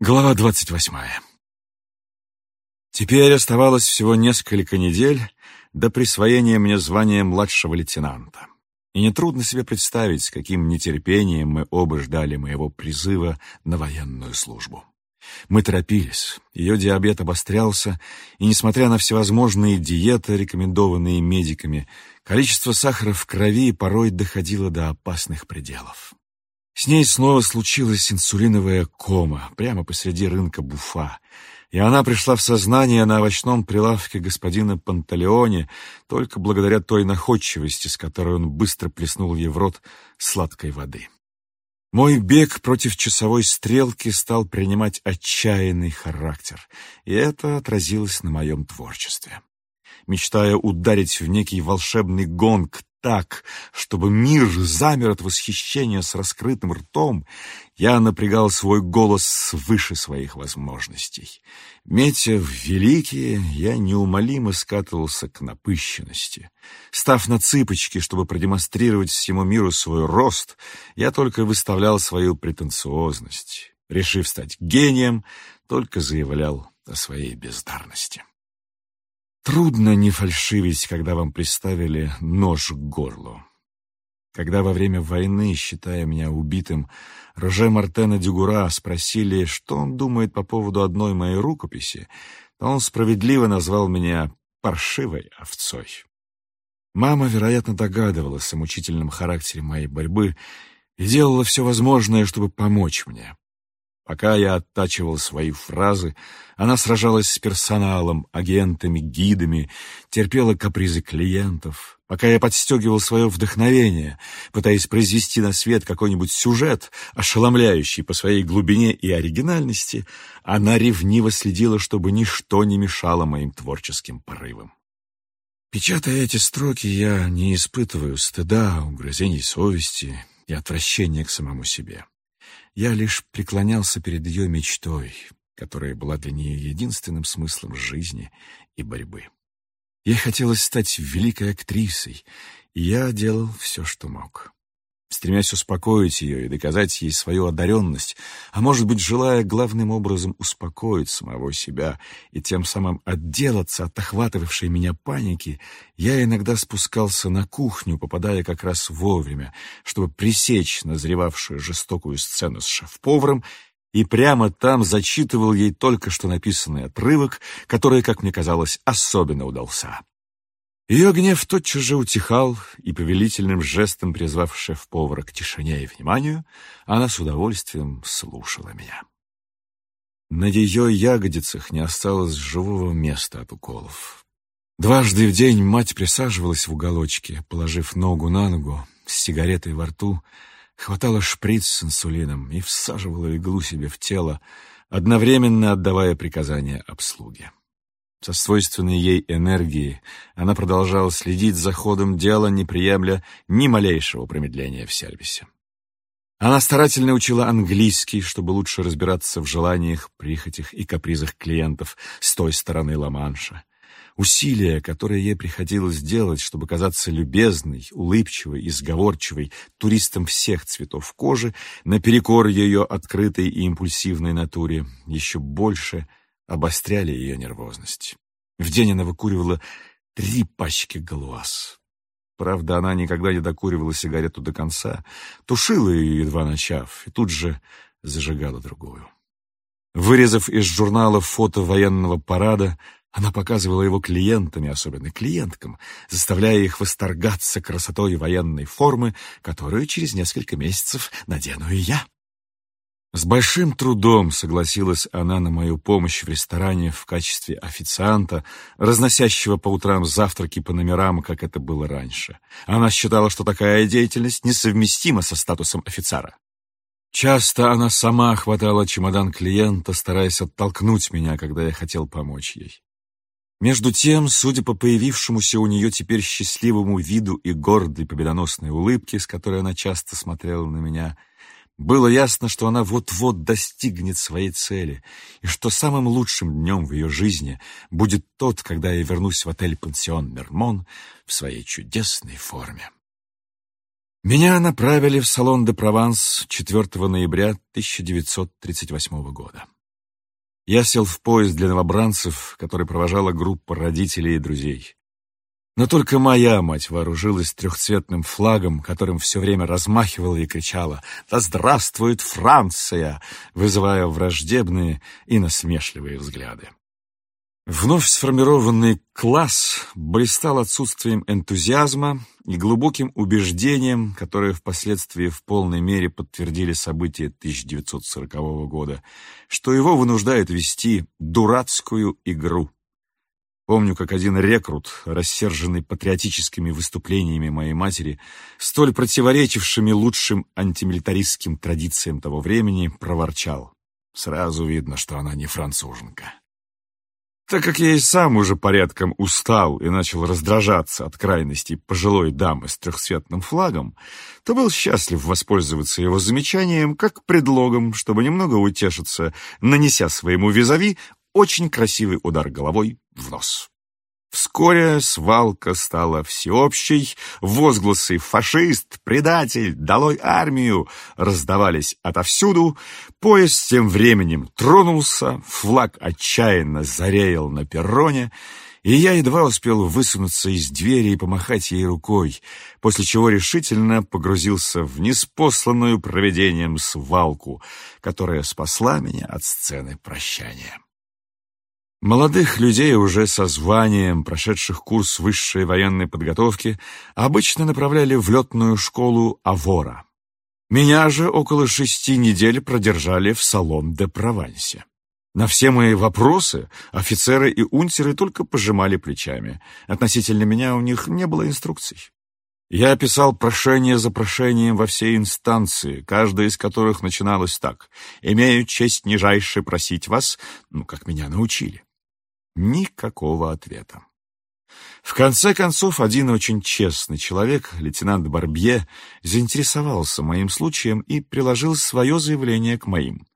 Глава двадцать восьмая. Теперь оставалось всего несколько недель до присвоения мне звания младшего лейтенанта. И нетрудно себе представить, с каким нетерпением мы оба ждали моего призыва на военную службу. Мы торопились, ее диабет обострялся, и, несмотря на всевозможные диеты, рекомендованные медиками, количество сахара в крови порой доходило до опасных пределов. С ней снова случилась инсулиновая кома прямо посреди рынка Буфа, и она пришла в сознание на овощном прилавке господина Панталеоне только благодаря той находчивости, с которой он быстро плеснул ей в рот сладкой воды. Мой бег против часовой стрелки стал принимать отчаянный характер, и это отразилось на моем творчестве. Мечтая ударить в некий волшебный гонг так, чтобы мир замер от восхищения с раскрытым ртом, я напрягал свой голос свыше своих возможностей. Метя в великие, я неумолимо скатывался к напыщенности. Став на цыпочки, чтобы продемонстрировать всему миру свой рост, я только выставлял свою претенциозность. Решив стать гением, только заявлял о своей бездарности. Трудно не фальшивить, когда вам приставили нож к горлу. Когда во время войны, считая меня убитым, Роже Мартена Дюгура спросили, что он думает по поводу одной моей рукописи, то он справедливо назвал меня паршивой овцой. Мама, вероятно, догадывалась о мучительном характере моей борьбы и делала все возможное, чтобы помочь мне. Пока я оттачивал свои фразы, она сражалась с персоналом, агентами, гидами, терпела капризы клиентов. Пока я подстегивал свое вдохновение, пытаясь произвести на свет какой-нибудь сюжет, ошеломляющий по своей глубине и оригинальности, она ревниво следила, чтобы ничто не мешало моим творческим порывам. Печатая эти строки, я не испытываю стыда, угрызений совести и отвращения к самому себе. Я лишь преклонялся перед ее мечтой, которая была для нее единственным смыслом жизни и борьбы. Ей хотелось стать великой актрисой, и я делал все, что мог стремясь успокоить ее и доказать ей свою одаренность, а может быть, желая главным образом успокоить самого себя и тем самым отделаться от охватывавшей меня паники, я иногда спускался на кухню, попадая как раз вовремя, чтобы пресечь назревавшую жестокую сцену с шеф-поваром и прямо там зачитывал ей только что написанный отрывок, который, как мне казалось, особенно удался. Ее гнев тотчас же утихал, и повелительным жестом призвав шеф-повара к тишине и вниманию, она с удовольствием слушала меня. На ее ягодицах не осталось живого места от уколов. Дважды в день мать присаживалась в уголочке, положив ногу на ногу, с сигаретой во рту, хватала шприц с инсулином и всаживала иглу себе в тело, одновременно отдавая приказания обслуге. Со свойственной ей энергией она продолжала следить за ходом дела, не приемля ни малейшего промедления в сервисе. Она старательно учила английский, чтобы лучше разбираться в желаниях, прихотях и капризах клиентов с той стороны Ла-Манша. Усилия, которые ей приходилось делать, чтобы казаться любезной, улыбчивой и сговорчивой туристам всех цветов кожи, наперекор ее открытой и импульсивной натуре, еще больше обостряли ее нервозность. В день она выкуривала три пачки галуаз. Правда, она никогда не докуривала сигарету до конца, тушила ее, едва начав, и тут же зажигала другую. Вырезав из журнала фото военного парада, она показывала его клиентам, и особенно клиенткам, заставляя их восторгаться красотой военной формы, которую через несколько месяцев надену и я. С большим трудом согласилась она на мою помощь в ресторане в качестве официанта, разносящего по утрам завтраки по номерам, как это было раньше. Она считала, что такая деятельность несовместима со статусом офицера. Часто она сама хватала чемодан клиента, стараясь оттолкнуть меня, когда я хотел помочь ей. Между тем, судя по появившемуся у нее теперь счастливому виду и гордой победоносной улыбке, с которой она часто смотрела на меня, было ясно, что она вот-вот достигнет своей цели, и что самым лучшим днем в ее жизни будет тот, когда я вернусь в отель-пансион «Мермон» в своей чудесной форме. Меня направили в салон де Прованс 4 ноября 1938 года. Я сел в поезд для новобранцев, который провожала группа родителей и друзей. Но только моя мать вооружилась трехцветным флагом, которым все время размахивала и кричала «Да здравствует Франция!», вызывая враждебные и насмешливые взгляды. Вновь сформированный класс блистал отсутствием энтузиазма и глубоким убеждением, которые впоследствии в полной мере подтвердили события 1940 года, что его вынуждают вести дурацкую игру. Помню, как один рекрут, рассерженный патриотическими выступлениями моей матери, столь противоречившими лучшим антимилитаристским традициям того времени, проворчал. Сразу видно, что она не француженка. Так как я и сам уже порядком устал и начал раздражаться от крайностей пожилой дамы с трехцветным флагом, то был счастлив воспользоваться его замечанием как предлогом, чтобы немного утешиться, нанеся своему визави очень красивый удар головой в нос. Вскоре свалка стала всеобщей, возгласы «фашист», «предатель», «долой армию» раздавались отовсюду, поезд тем временем тронулся, флаг отчаянно зареял на перроне, и я едва успел высунуться из двери и помахать ей рукой, после чего решительно погрузился в неспосланную проведением свалку, которая спасла меня от сцены прощания. Молодых людей уже со званием, прошедших курс высшей военной подготовки, обычно направляли в летную школу Авора. Меня же около шести недель продержали в салон де Провансе. На все мои вопросы офицеры и унтеры только пожимали плечами. Относительно меня у них не было инструкций. Я писал прошение за прошением во все инстанции, каждая из которых начиналась так. «Имею честь нижайше просить вас», ну, как меня научили. Никакого ответа. В конце концов, один очень честный человек, лейтенант Барбье, заинтересовался моим случаем и приложил свое заявление к моим.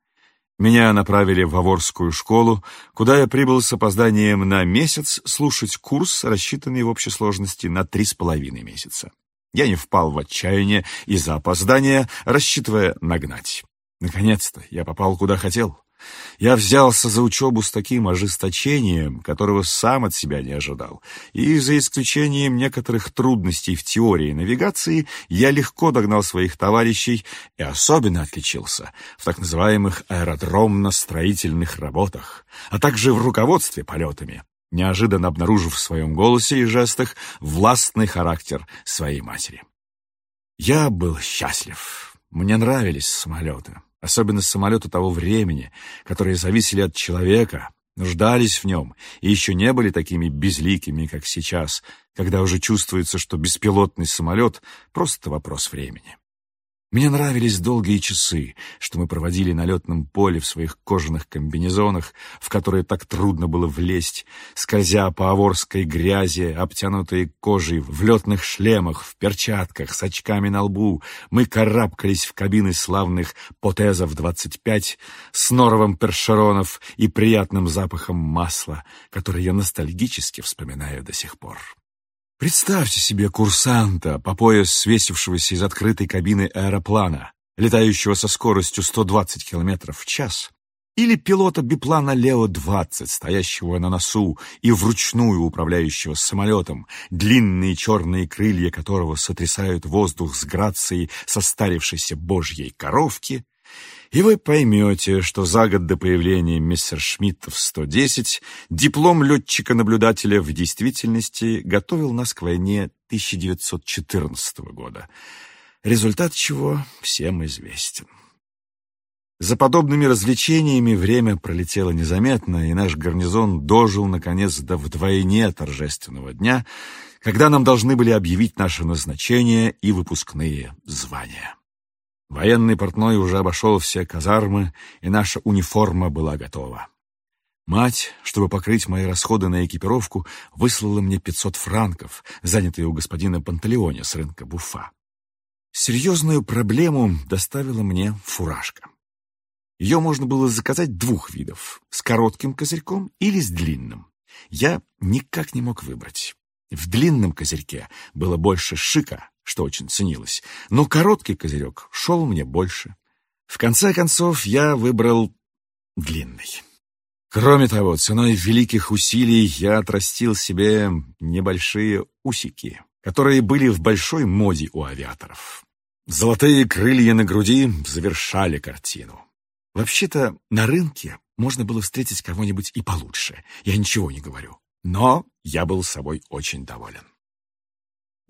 Меня направили в Аворскую школу, куда я прибыл с опозданием на месяц слушать курс, рассчитанный в общей сложности на три с половиной месяца. Я не впал в отчаяние из-за опоздания, рассчитывая нагнать. Наконец-то я попал куда хотел. Я взялся за учебу с таким ожесточением, которого сам от себя не ожидал, и за исключением некоторых трудностей в теории навигации я легко догнал своих товарищей и особенно отличился в так называемых аэродромно-строительных работах, а также в руководстве полетами, неожиданно обнаружив в своем голосе и жестах властный характер своей матери. Я был счастлив. Мне нравились самолеты особенно самолеты того времени, которые зависели от человека, нуждались в нем и еще не были такими безликими, как сейчас, когда уже чувствуется, что беспилотный самолет — просто вопрос времени. Мне нравились долгие часы, что мы проводили на летном поле в своих кожаных комбинезонах, в которые так трудно было влезть, скользя по аворской грязи, обтянутые кожей, в летных шлемах, в перчатках, с очками на лбу. Мы карабкались в кабины славных «Потезов-25» с норовом першеронов и приятным запахом масла, который я ностальгически вспоминаю до сих пор. Представьте себе курсанта, по пояс свесившегося из открытой кабины аэроплана, летающего со скоростью 120 км в час, или пилота биплана Лео-20, стоящего на носу и вручную управляющего самолетом, длинные черные крылья которого сотрясают воздух с грацией состарившейся божьей коровки, и вы поймете, что за год до появления мистер Шмидта в 110 диплом летчика-наблюдателя в действительности готовил нас к войне 1914 года, результат чего всем известен. За подобными развлечениями время пролетело незаметно, и наш гарнизон дожил, наконец, до вдвойне торжественного дня, когда нам должны были объявить наше назначение и выпускные звания. Военный портной уже обошел все казармы, и наша униформа была готова. Мать, чтобы покрыть мои расходы на экипировку, выслала мне 500 франков, занятые у господина Пантелеоне с рынка Буфа. Серьезную проблему доставила мне фуражка. Ее можно было заказать двух видов — с коротким козырьком или с длинным. Я никак не мог выбрать. В длинном козырьке было больше шика, что очень ценилось, но короткий козырек шел мне больше. В конце концов, я выбрал длинный. Кроме того, ценой великих усилий я отрастил себе небольшие усики, которые были в большой моде у авиаторов. Золотые крылья на груди завершали картину. Вообще-то на рынке можно было встретить кого-нибудь и получше, я ничего не говорю. Но я был собой очень доволен.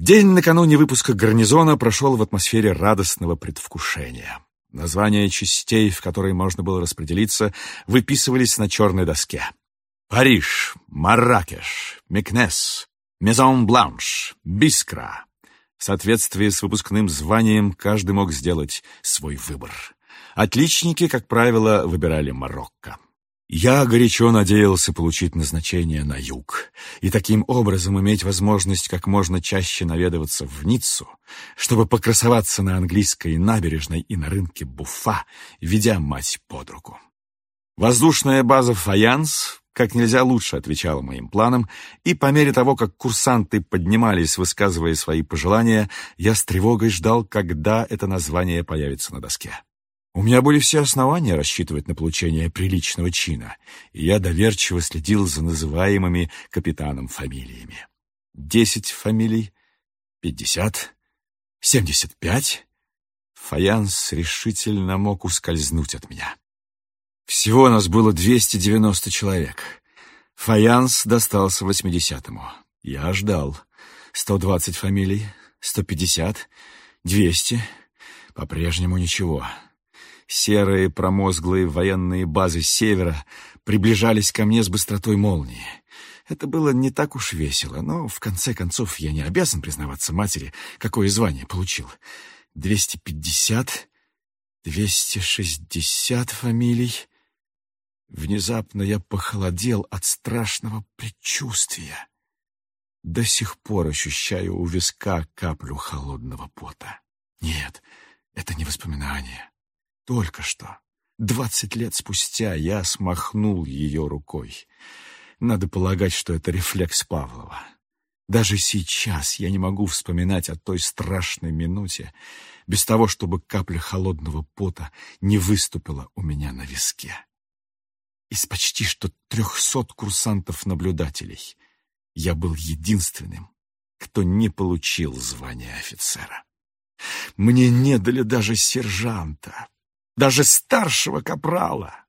День накануне выпуска гарнизона прошел в атмосфере радостного предвкушения. Названия частей, в которые можно было распределиться, выписывались на черной доске. Париж, Марракеш, Мекнес, Мезон-Бланш, Бискра. В соответствии с выпускным званием каждый мог сделать свой выбор. Отличники, как правило, выбирали Марокко. Я горячо надеялся получить назначение на юг и таким образом иметь возможность как можно чаще наведываться в Ниццу, чтобы покрасоваться на английской набережной и на рынке Буфа, ведя мать под руку. Воздушная база «Фаянс» как нельзя лучше отвечала моим планам, и по мере того, как курсанты поднимались, высказывая свои пожелания, я с тревогой ждал, когда это название появится на доске. У меня были все основания рассчитывать на получение приличного чина, и я доверчиво следил за называемыми капитаном фамилиями. Десять фамилий, пятьдесят, семьдесят пять. Фаянс решительно мог ускользнуть от меня. Всего нас было двести девяносто человек. Фаянс достался восьмидесятому. Я ждал. Сто двадцать фамилий, сто пятьдесят, двести. По-прежнему ничего. Серые промозглые военные базы севера приближались ко мне с быстротой молнии. Это было не так уж весело, но, в конце концов, я не обязан признаваться матери, какое звание получил. Двести пятьдесят, двести шестьдесят фамилий. Внезапно я похолодел от страшного предчувствия. До сих пор ощущаю у виска каплю холодного пота. Нет, это не воспоминание. Только что, двадцать лет спустя, я смахнул ее рукой. Надо полагать, что это рефлекс Павлова. Даже сейчас я не могу вспоминать о той страшной минуте, без того, чтобы капля холодного пота не выступила у меня на виске. Из почти что трехсот курсантов-наблюдателей я был единственным, кто не получил звания офицера. Мне не дали даже сержанта, даже старшего капрала.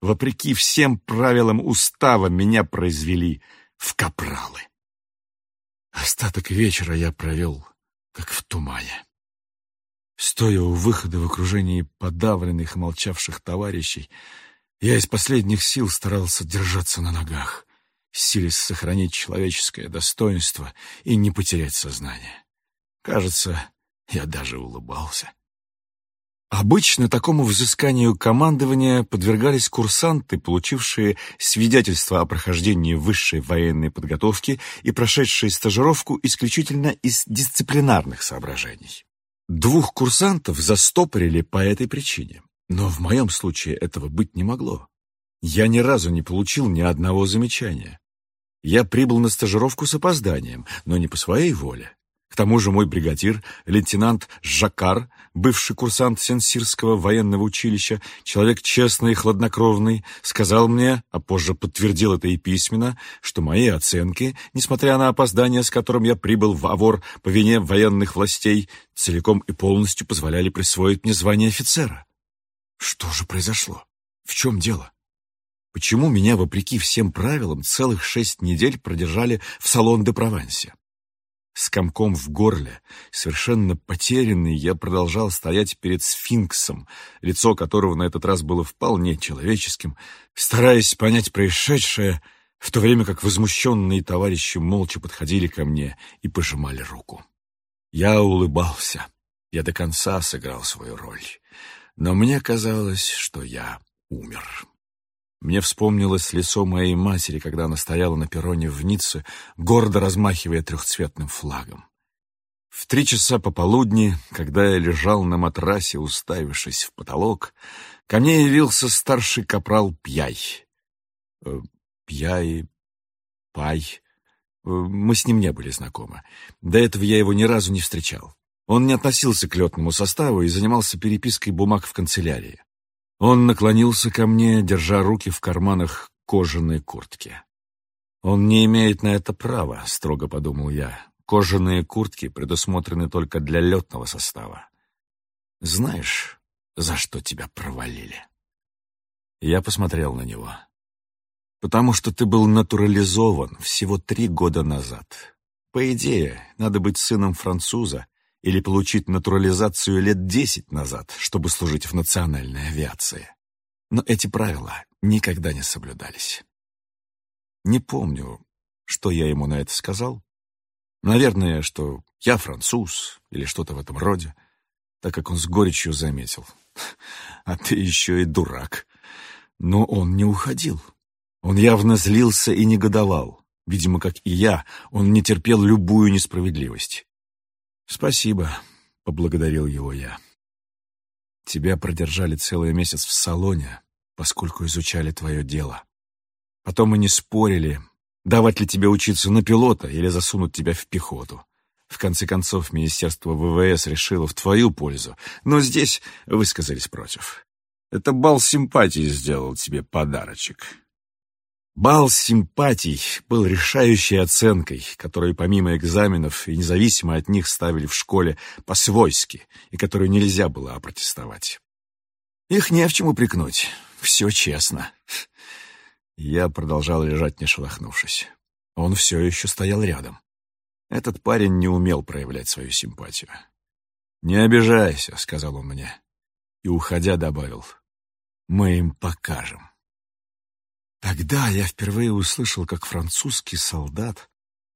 Вопреки всем правилам устава меня произвели в капралы. Остаток вечера я провел, как в тумане. Стоя у выхода в окружении подавленных и молчавших товарищей, я из последних сил старался держаться на ногах, силясь сохранить человеческое достоинство и не потерять сознание. Кажется, я даже улыбался. Обычно такому взысканию командования подвергались курсанты, получившие свидетельство о прохождении высшей военной подготовки и прошедшие стажировку исключительно из дисциплинарных соображений. Двух курсантов застопорили по этой причине, но в моем случае этого быть не могло. Я ни разу не получил ни одного замечания. Я прибыл на стажировку с опозданием, но не по своей воле. К тому же мой бригадир, лейтенант Жакар, бывший курсант Сенсирского военного училища, человек честный и хладнокровный, сказал мне, а позже подтвердил это и письменно, что мои оценки, несмотря на опоздание, с которым я прибыл в Авор по вине военных властей, целиком и полностью позволяли присвоить мне звание офицера. Что же произошло? В чем дело? Почему меня, вопреки всем правилам, целых шесть недель продержали в салон де Провансе? С комком в горле, совершенно потерянный, я продолжал стоять перед сфинксом, лицо которого на этот раз было вполне человеческим, стараясь понять происшедшее, в то время как возмущенные товарищи молча подходили ко мне и пожимали руку. Я улыбался, я до конца сыграл свою роль, но мне казалось, что я умер. Мне вспомнилось лицо моей матери, когда она стояла на перроне в Ницце, гордо размахивая трехцветным флагом. В три часа пополудни, когда я лежал на матрасе, уставившись в потолок, ко мне явился старший капрал Пьяй. Э, Пьяй, Пай. Э, мы с ним не были знакомы. До этого я его ни разу не встречал. Он не относился к летному составу и занимался перепиской бумаг в канцелярии. Он наклонился ко мне, держа руки в карманах кожаной куртке. «Он не имеет на это права», — строго подумал я. «Кожаные куртки предусмотрены только для летного состава. Знаешь, за что тебя провалили?» Я посмотрел на него. «Потому что ты был натурализован всего три года назад. По идее, надо быть сыном француза или получить натурализацию лет десять назад, чтобы служить в национальной авиации. Но эти правила никогда не соблюдались. Не помню, что я ему на это сказал. Наверное, что я француз или что-то в этом роде, так как он с горечью заметил. А ты еще и дурак. Но он не уходил. Он явно злился и негодовал. Видимо, как и я, он не терпел любую несправедливость. «Спасибо», — поблагодарил его я. «Тебя продержали целый месяц в салоне, поскольку изучали твое дело. Потом мы не спорили, давать ли тебе учиться на пилота или засунуть тебя в пехоту. В конце концов, Министерство ВВС решило в твою пользу, но здесь высказались против. Это бал симпатии сделал тебе подарочек. Бал симпатий был решающей оценкой, которую помимо экзаменов и независимо от них ставили в школе по-свойски, и которую нельзя было опротестовать. Их не в чем упрекнуть, все честно. Я продолжал лежать, не шелохнувшись. Он все еще стоял рядом. Этот парень не умел проявлять свою симпатию. «Не обижайся», — сказал он мне. И, уходя, добавил, «Мы им покажем». Тогда я впервые услышал, как французский солдат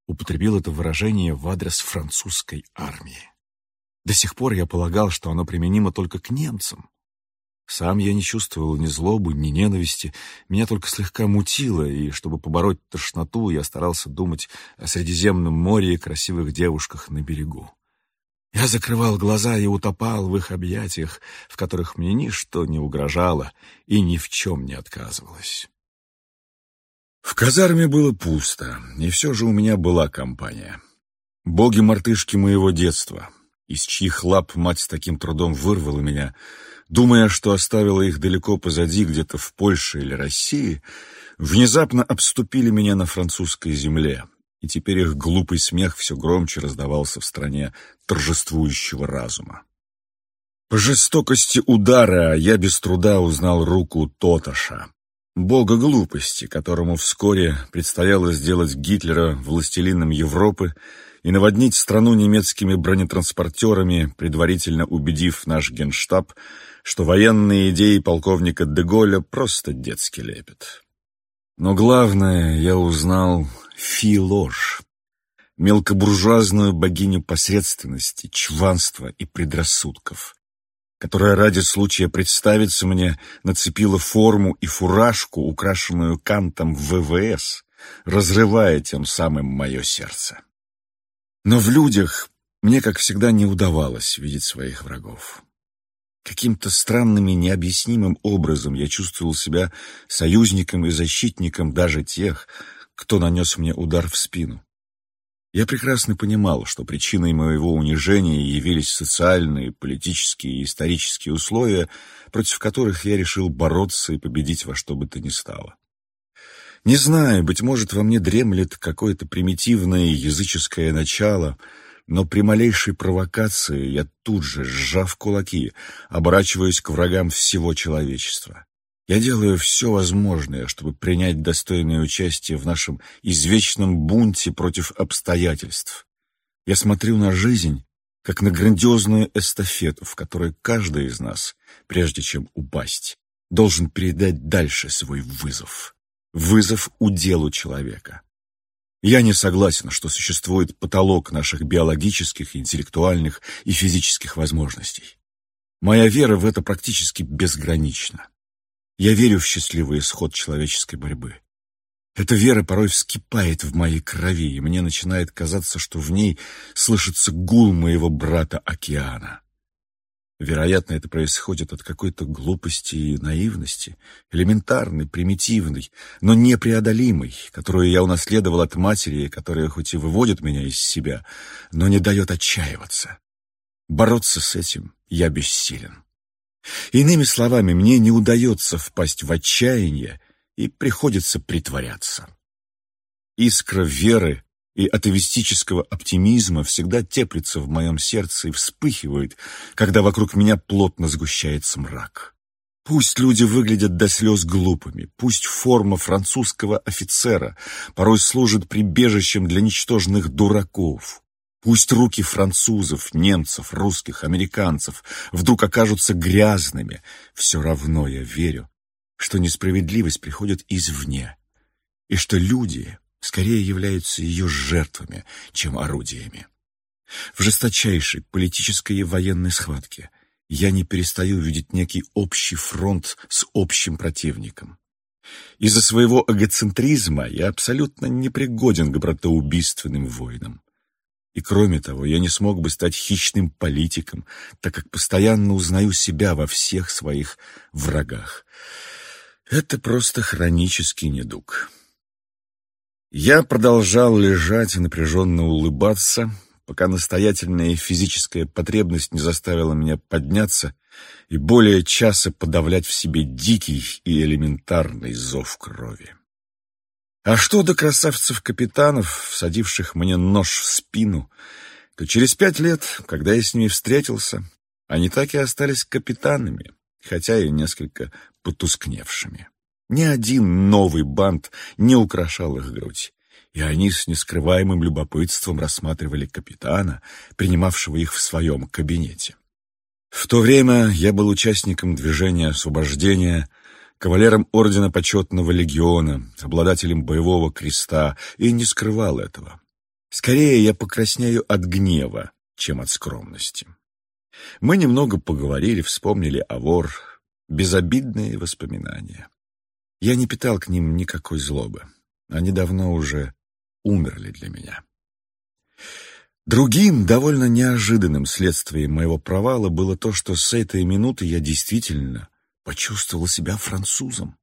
употребил это выражение в адрес французской армии. До сих пор я полагал, что оно применимо только к немцам. Сам я не чувствовал ни злобы, ни ненависти, меня только слегка мутило, и чтобы побороть тошноту, я старался думать о Средиземном море и красивых девушках на берегу. Я закрывал глаза и утопал в их объятиях, в которых мне ничто не угрожало и ни в чем не отказывалось. В казарме было пусто, и все же у меня была компания. Боги-мартышки моего детства, из чьих лап мать с таким трудом вырвала меня, думая, что оставила их далеко позади, где-то в Польше или России, внезапно обступили меня на французской земле, и теперь их глупый смех все громче раздавался в стране торжествующего разума. По жестокости удара я без труда узнал руку Тоташа, бога глупости, которому вскоре предстояло сделать Гитлера властелином Европы и наводнить страну немецкими бронетранспортерами, предварительно убедив наш генштаб, что военные идеи полковника Деголя просто детский лепет. Но главное, я узнал Фи-ложь, мелкобуржуазную богиню посредственности, чванства и предрассудков, которая ради случая представиться мне нацепила форму и фуражку, украшенную кантом ВВС, разрывая тем самым мое сердце. Но в людях мне, как всегда, не удавалось видеть своих врагов. Каким-то странным и необъяснимым образом я чувствовал себя союзником и защитником даже тех, кто нанес мне удар в спину. Я прекрасно понимал, что причиной моего унижения явились социальные, политические и исторические условия, против которых я решил бороться и победить во что бы то ни стало. Не знаю, быть может, во мне дремлет какое-то примитивное языческое начало, но при малейшей провокации я тут же, сжав кулаки, оборачиваюсь к врагам всего человечества. Я делаю все возможное, чтобы принять достойное участие в нашем извечном бунте против обстоятельств. Я смотрю на жизнь, как на грандиозную эстафету, в которой каждый из нас, прежде чем упасть, должен передать дальше свой вызов. Вызов уделу человека. Я не согласен, что существует потолок наших биологических, интеллектуальных и физических возможностей. Моя вера в это практически безгранична. Я верю в счастливый исход человеческой борьбы. Эта вера порой вскипает в моей крови, и мне начинает казаться, что в ней слышится гул моего брата океана. Вероятно, это происходит от какой-то глупости и наивности, элементарной, примитивной, но непреодолимой, которую я унаследовал от матери, которая хоть и выводит меня из себя, но не дает отчаиваться. Бороться с этим я бессилен. Иными словами, мне не удается впасть в отчаяние и приходится притворяться. Искра веры и атовистического оптимизма всегда теплится в моем сердце и вспыхивает, когда вокруг меня плотно сгущается мрак. Пусть люди выглядят до слез глупыми, пусть форма французского офицера порой служит прибежищем для ничтожных дураков, пусть руки французов, немцев, русских, американцев вдруг окажутся грязными, все равно я верю, что несправедливость приходит извне, и что люди скорее являются ее жертвами, чем орудиями. В жесточайшей политической и военной схватке я не перестаю видеть некий общий фронт с общим противником. Из-за своего эгоцентризма я абсолютно непригоден к братоубийственным войнам. И кроме того, я не смог бы стать хищным политиком, так как постоянно узнаю себя во всех своих врагах. Это просто хронический недуг. Я продолжал лежать и напряженно улыбаться, пока настоятельная физическая потребность не заставила меня подняться и более часа подавлять в себе дикий и элементарный зов крови. А что до красавцев-капитанов, всадивших мне нож в спину, то через пять лет, когда я с ними встретился, они так и остались капитанами, хотя и несколько потускневшими. Ни один новый бант не украшал их грудь, и они с нескрываемым любопытством рассматривали капитана, принимавшего их в своем кабинете. В то время я был участником движения освобождения, кавалером Ордена Почетного Легиона, обладателем боевого креста, и не скрывал этого. Скорее я покраснею от гнева, чем от скромности. Мы немного поговорили, вспомнили о вор, безобидные воспоминания. Я не питал к ним никакой злобы. Они давно уже умерли для меня. Другим, довольно неожиданным следствием моего провала было то, что с этой минуты я действительно почувствовал себя французом.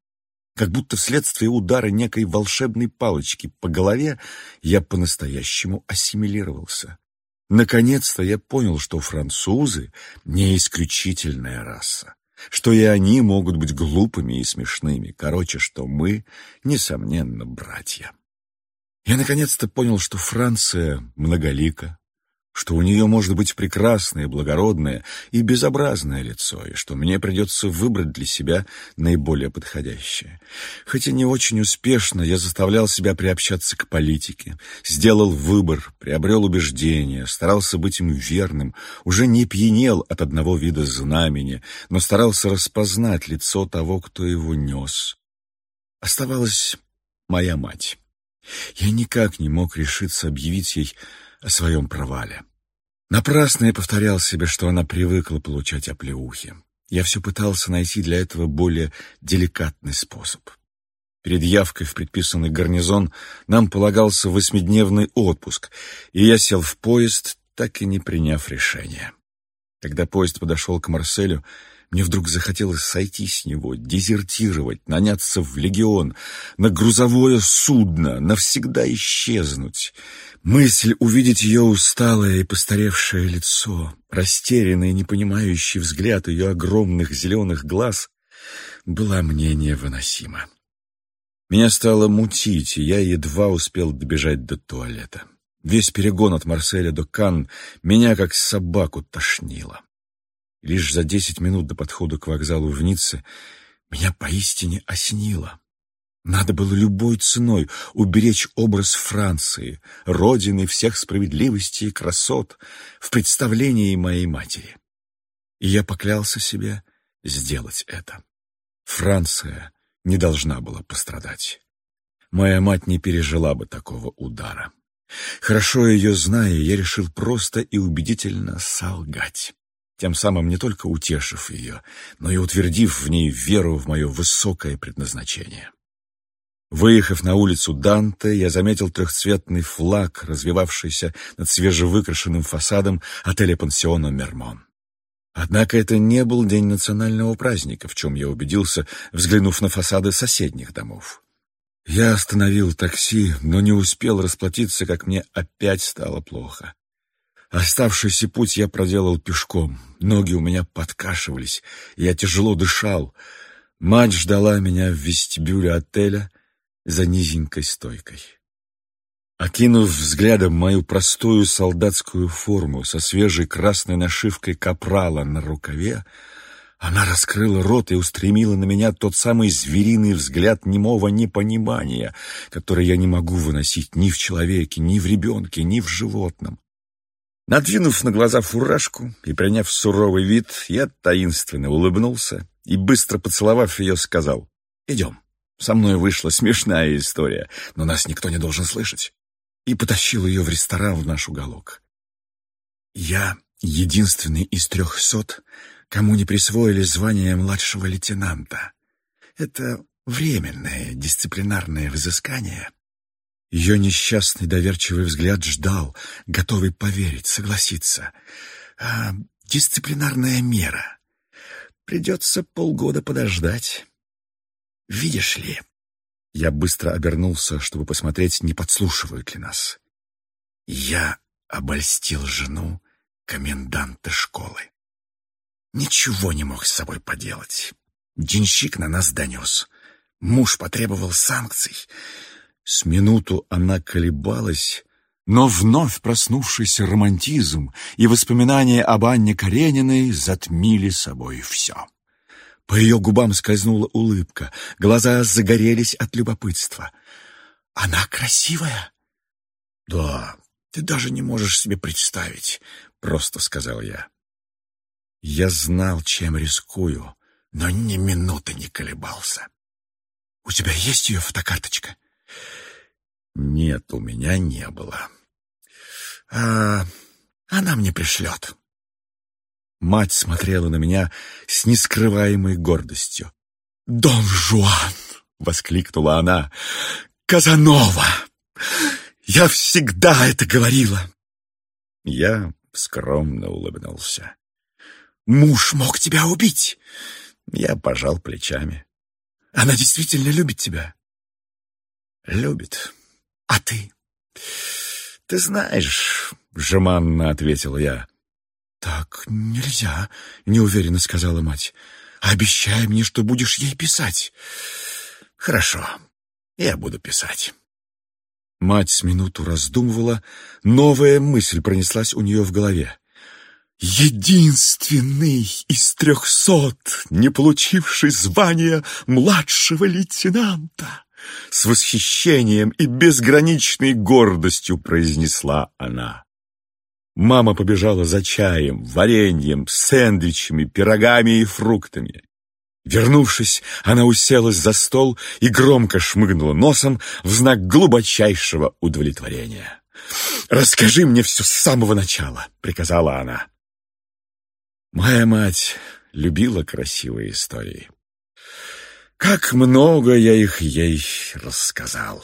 Как будто вследствие удара некой волшебной палочки по голове я по-настоящему ассимилировался. Наконец-то я понял, что французы — не исключительная раса что и они могут быть глупыми и смешными. Короче, что мы, несомненно, братья. Я наконец-то понял, что Франция многолика, что у нее может быть прекрасное, благородное и безобразное лицо, и что мне придется выбрать для себя наиболее подходящее. Хотя не очень успешно, я заставлял себя приобщаться к политике, сделал выбор, приобрел убеждения, старался быть им верным, уже не пьянел от одного вида знамени, но старался распознать лицо того, кто его нес. Оставалась моя мать. Я никак не мог решиться объявить ей о своем провале. Напрасно я повторял себе, что она привыкла получать оплеухи. Я все пытался найти для этого более деликатный способ. Перед явкой в предписанный гарнизон нам полагался восьмидневный отпуск, и я сел в поезд, так и не приняв решения. Когда поезд подошел к Марселю, мне вдруг захотелось сойти с него, дезертировать, наняться в легион, на грузовое судно, навсегда исчезнуть. Мысль увидеть ее усталое и постаревшее лицо, растерянный и непонимающий взгляд ее огромных зеленых глаз была мне невыносима. Меня стало мутить, и я едва успел добежать до туалета. Весь перегон от Марселя до Кан меня как собаку тошнило. Лишь за десять минут до подхода к вокзалу в Ницце меня поистине осенило. Надо было любой ценой уберечь образ Франции, родины всех справедливостей и красот, в представлении моей матери. И я поклялся себе сделать это. Франция не должна была пострадать. Моя мать не пережила бы такого удара. Хорошо ее зная, я решил просто и убедительно солгать тем самым не только утешив ее, но и утвердив в ней веру в мое высокое предназначение. Выехав на улицу Данте, я заметил трехцветный флаг, развивавшийся над свежевыкрашенным фасадом отеля-пансиона «Мермон». Однако это не был день национального праздника, в чем я убедился, взглянув на фасады соседних домов. Я остановил такси, но не успел расплатиться, как мне опять стало плохо. Оставшийся путь я проделал пешком. Ноги у меня подкашивались, я тяжело дышал. Мать ждала меня в вестибюле отеля за низенькой стойкой. Окинув взглядом мою простую солдатскую форму со свежей красной нашивкой капрала на рукаве, она раскрыла рот и устремила на меня тот самый звериный взгляд немого непонимания, который я не могу выносить ни в человеке, ни в ребенке, ни в животном. Надвинув на глаза фуражку и приняв суровый вид, я таинственно улыбнулся и, быстро поцеловав ее, сказал «Идем». Со мной вышла смешная история, но нас никто не должен слышать и потащил ее в ресторан в наш уголок. Я единственный из трехсот, кому не присвоили звание младшего лейтенанта. Это временное дисциплинарное взыскание. Ее несчастный доверчивый взгляд ждал, готовый поверить, согласиться. А дисциплинарная мера. Придется полгода подождать. Видишь ли, я быстро обернулся, чтобы посмотреть, не подслушивают ли нас. Я обольстил жену коменданта школы. Ничего не мог с собой поделать. Денщик на нас донес. Муж потребовал санкций. С минуту она колебалась, но вновь проснувшийся романтизм и воспоминания об Анне Карениной затмили собой все. По ее губам скользнула улыбка, глаза загорелись от любопытства. «Она красивая?» «Да, ты даже не можешь себе представить», — просто сказал я. Я знал, чем рискую, но ни минуты не колебался. «У тебя есть ее фотокарточка?» «Нет, у меня не было». «А она мне пришлет», Мать смотрела на меня с нескрываемой гордостью. «Дон Жуан!» — воскликнула она. «Казанова! Я всегда это говорила!» Я скромно улыбнулся. «Муж мог тебя убить!» Я пожал плечами. «Она действительно любит тебя?» «Любит. А ты?» «Ты знаешь...» — жеманно ответил я. «Так нельзя», — неуверенно сказала мать. «Обещай мне, что будешь ей писать». «Хорошо, я буду писать». Мать с минуту раздумывала, новая мысль пронеслась у нее в голове. «Единственный из трехсот, не получивший звания младшего лейтенанта!» С восхищением и безграничной гордостью произнесла она. Мама побежала за чаем, вареньем, сэндвичами, пирогами и фруктами. Вернувшись, она уселась за стол и громко шмыгнула носом в знак глубочайшего удовлетворения. «Расскажи мне все с самого начала», — приказала она. Моя мать любила красивые истории. Как много я их ей рассказал.